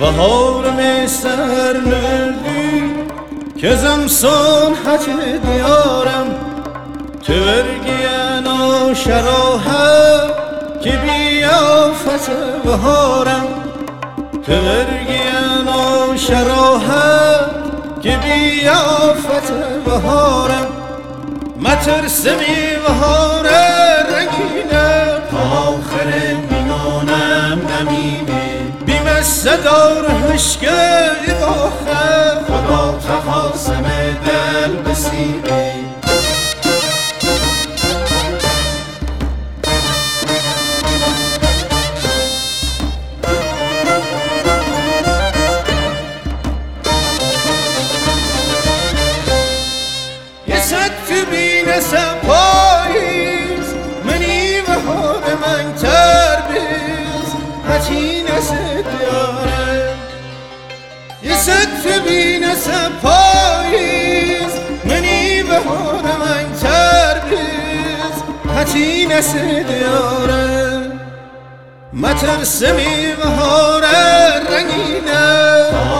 بهار سر نردی که زمسان حج دیارم تو برگین و شراحه که بیافت بهارم. تو برگین و شراحه که بیافت بهارم. مترس بهار رنگینه تا آخر میانم نمینه صدار هشگه باخه خدا تخاسم دل بسیره یه صد تو ست بین سپاییز منی بهار من تربیز هچی نسید یاره مترسمی بهار رنگینه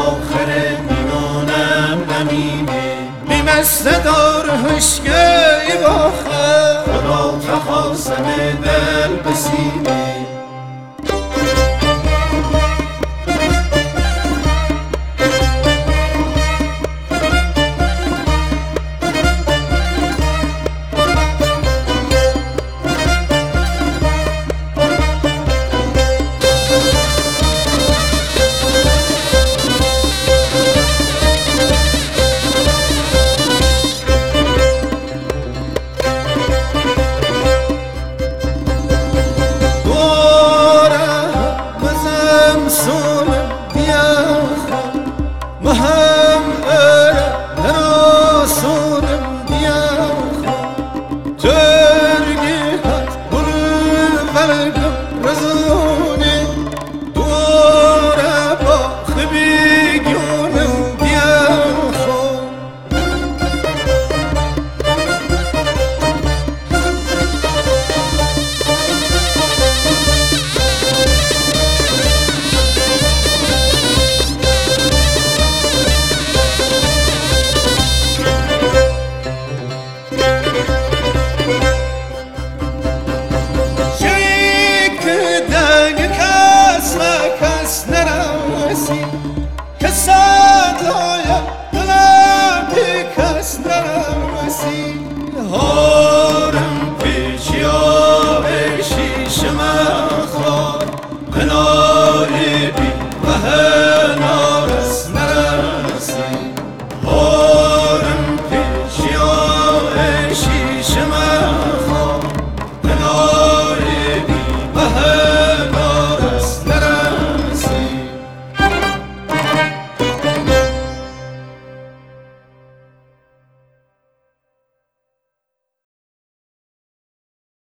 آخر میمانم نمینه بیمست دار هشگه باخه خدا تخاسم دل بسینه azul.